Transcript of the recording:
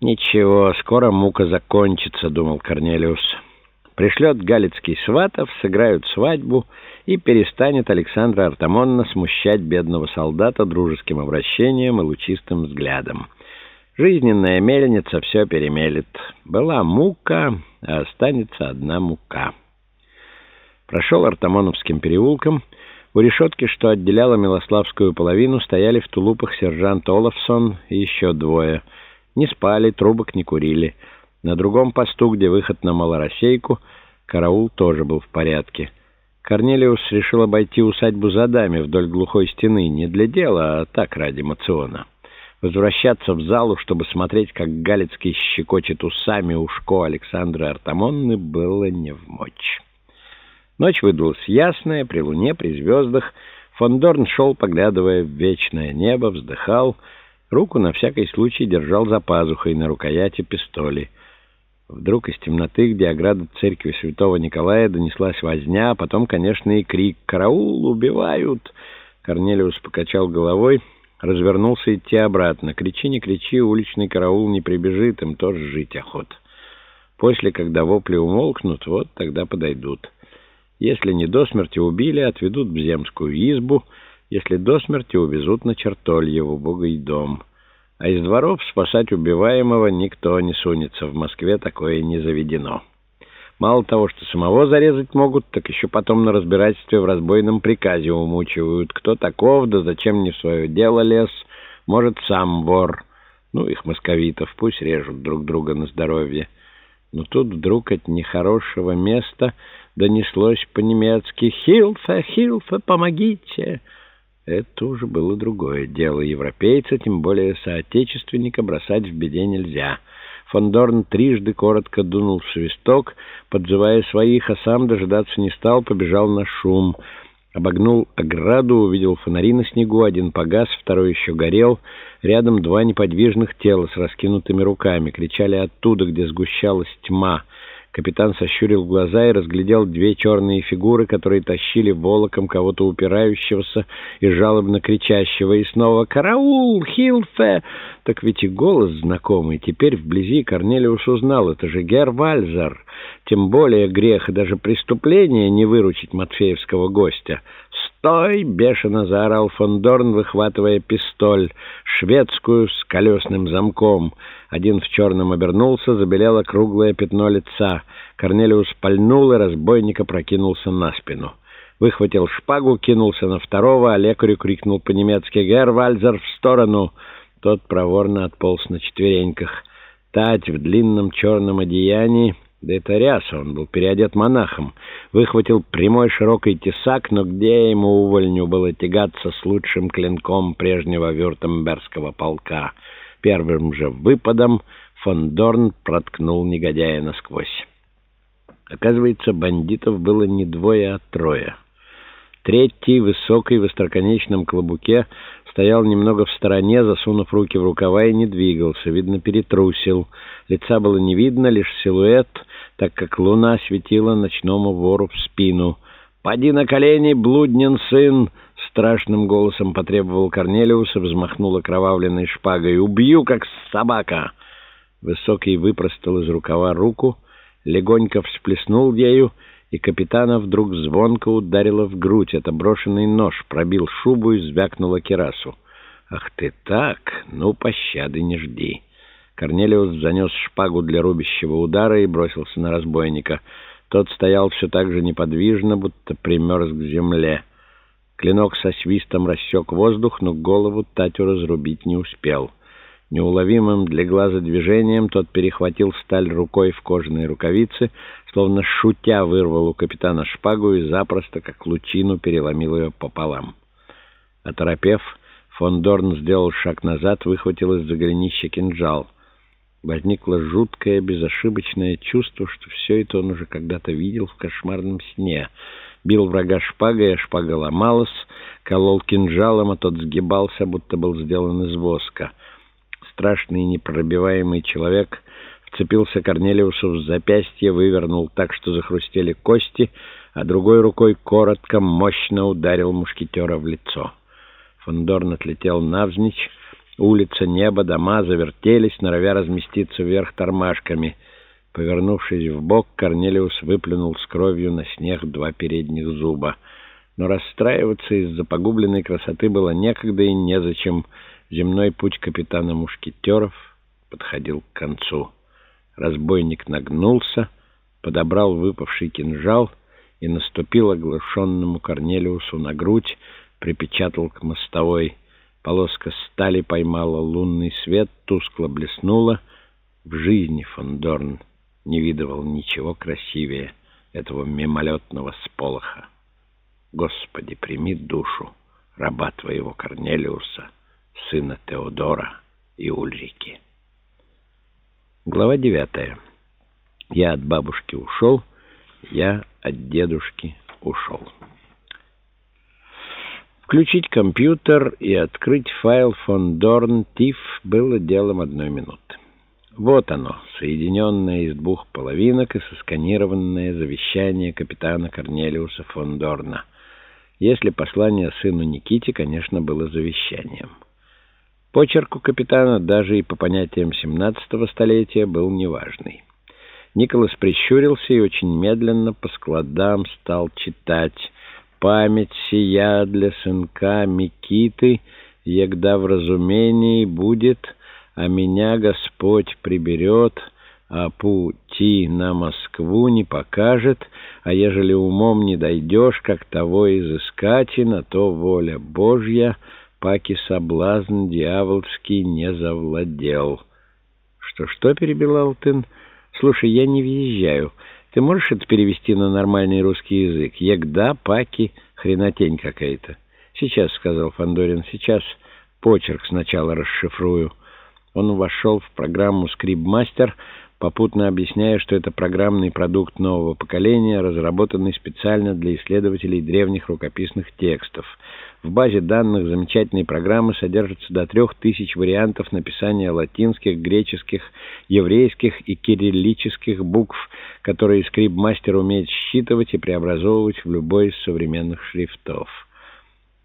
«Ничего, скоро мука закончится», — думал Корнелиус. «Пришлет Галицкий сватов, сыграют свадьбу, и перестанет Александра Артамонна смущать бедного солдата дружеским обращением и лучистым взглядом. Жизненная мельница все перемелет. Была мука, а останется одна мука». Прошел Артамоновским переулком. У решетки, что отделяла Милославскую половину, стояли в тулупах сержант Олафсон и еще двое — не спали, трубок не курили. На другом посту, где выход на Малороссейку, караул тоже был в порядке. Корнелиус решил обойти усадьбу за дами вдоль глухой стены, не для дела, а так ради мациона. Возвращаться в залу, чтобы смотреть, как Галицкий щекочет усами ушко Александры Артамонны, было не в мочь. Ночь выдалась ясная, при луне, при звездах. Фондорн шел, поглядывая в вечное небо, вздыхал — Руку на всякий случай держал за пазухой на рукояти пистоли. Вдруг из темноты, где ограда церкви святого Николая, донеслась возня, а потом, конечно, и крик «Караул! Убивают!». Корнелиус покачал головой, развернулся идти обратно. «Кричи, не кричи, уличный караул не прибежит, им тоже жить охота». После, когда вопли умолкнут, вот тогда подойдут. Если не до смерти убили, отведут в земскую избу — если до смерти увезут на Чертольеву, Богой дом. А из дворов спасать убиваемого никто не сунется. В Москве такое не заведено. Мало того, что самого зарезать могут, так еще потом на разбирательстве в разбойном приказе умучивают. Кто таков, да зачем не в свое дело лез, может, сам вор. Ну, их московитов, пусть режут друг друга на здоровье. Но тут вдруг от нехорошего места донеслось по-немецки «Хилфе, Хилфе, помогите!» Это уже было другое дело. Европейца, тем более соотечественника, бросать в беде нельзя. Фондорн трижды коротко дунул в свисток, подзывая своих, а сам дожидаться не стал, побежал на шум. Обогнул ограду, увидел фонари на снегу, один погас, второй еще горел. Рядом два неподвижных тела с раскинутыми руками, кричали оттуда, где сгущалась тьма — Капитан сощурил глаза и разглядел две черные фигуры, которые тащили волоком кого-то упирающегося и жалобно кричащего. И снова «Караул! Хилфе!» Так ведь и голос знакомый. Теперь вблизи Корнелиус узнал, это же Гер Вальзер. Тем более грех и даже преступление не выручить матфеевского гостя. «Стой!» — бешено заорал Фондорн, выхватывая пистоль, шведскую с колесным замком. Один в черном обернулся, забелело круглое пятно лица. Корнелиус пальнул, и разбойника прокинулся на спину. Выхватил шпагу, кинулся на второго, а лекарю крикнул по-немецки «Герр Вальзер, в сторону!» Тот проворно отполз на четвереньках. Тать в длинном черном одеянии, да это ряса, он был переодет монахом, выхватил прямой широкий тесак, но где ему увольню было тягаться с лучшим клинком прежнего вюртембергского полка? Первым же выпадом фон Дорн проткнул негодяя насквозь. Оказывается, бандитов было не двое, а трое. Третий, высокий, в остроконечном клобуке, стоял немного в стороне, засунув руки в рукава и не двигался, видно, перетрусил. Лица было не видно, лишь силуэт, так как луна светила ночному вору в спину. «Поди на колени, блуднин сын!» — страшным голосом потребовал Корнелиус и взмахнул окровавленной шпагой. «Убью, как собака!» Высокий выпростал из рукава руку, легонько всплеснул ею, и капитана вдруг звонко ударило в грудь. Это брошенный нож пробил шубу и звякнуло керасу. «Ах ты так! Ну, пощады не жди!» Корнелиус занес шпагу для рубящего удара и бросился на разбойника. Тот стоял все так же неподвижно, будто примерз к земле. Клинок со свистом рассек воздух, но голову Татю разрубить не успел. Неуловимым для глаза движением тот перехватил сталь рукой в кожаной рукавице, словно шутя вырвал у капитана шпагу и запросто, как лучину, переломил ее пополам. Оторопев, фон Дорн сделал шаг назад, выхватил из-за голенища кинжал. Возникло жуткое, безошибочное чувство, что все это он уже когда-то видел в кошмарном сне. Бил врага шпагой, а шпага ломалась, колол кинжалом, а тот сгибался, будто был сделан из воска — страшный непробиваемый человек вцепился Корнелиусу в запястье, вывернул так, что захрустели кости, а другой рукой коротко, мощно ударил мушкетера в лицо. Фондорн отлетел навзничь, Улица, небо, дома завертелись, норовя разместиться вверх тормашками. Повернувшись в бок, Корнелиус выплюнул с кровью на снег два передних зуба. Но расстраиваться из-за погубленной красоты было некогда и незачем. Земной путь капитана Мушкетеров подходил к концу. Разбойник нагнулся, подобрал выпавший кинжал и наступил оглушенному Корнелиусу на грудь, припечатал к мостовой. Полоска стали поймала лунный свет, тускло блеснула. В жизни Фондорн не видывал ничего красивее этого мимолетного сполоха. Господи, прими душу раба твоего Корнелиуса, сына Теодора и Ульрики. Глава девятая. Я от бабушки ушел, я от дедушки ушел. Включить компьютер и открыть файл фон Дорн Тиф было делом одной минуты. Вот оно, соединенное из двух половинок и сосканированное завещание капитана Корнелиуса фон Дорна. Если послание сыну Никите, конечно, было завещанием. Почерк у капитана даже и по понятиям 17-го столетия был неважный. Николас прищурился и очень медленно по складам стал читать память сия для сынка Микиты, егда в разумении будет, а меня Господь приберет, а пути на Москву не покажет, а ежели умом не дойдешь, как того изыскать, и на то воля Божья, паки соблазн дьяволский не завладел. Что-что, перебил Алтын? Слушай, я не въезжаю. Ты можешь это перевести на нормальный русский язык? Егда, паки, хренотень какая-то. Сейчас, — сказал Фандорин, — сейчас почерк сначала расшифрую. Он вошел в программу «Скрибмастер», попутно объясняя, что это программный продукт нового поколения, разработанный специально для исследователей древних рукописных текстов. В базе данных замечательной программы содержится до трех тысяч вариантов написания латинских, греческих, еврейских и кириллических букв, которые скрипт-мастер умеет считывать и преобразовывать в любой из современных шрифтов.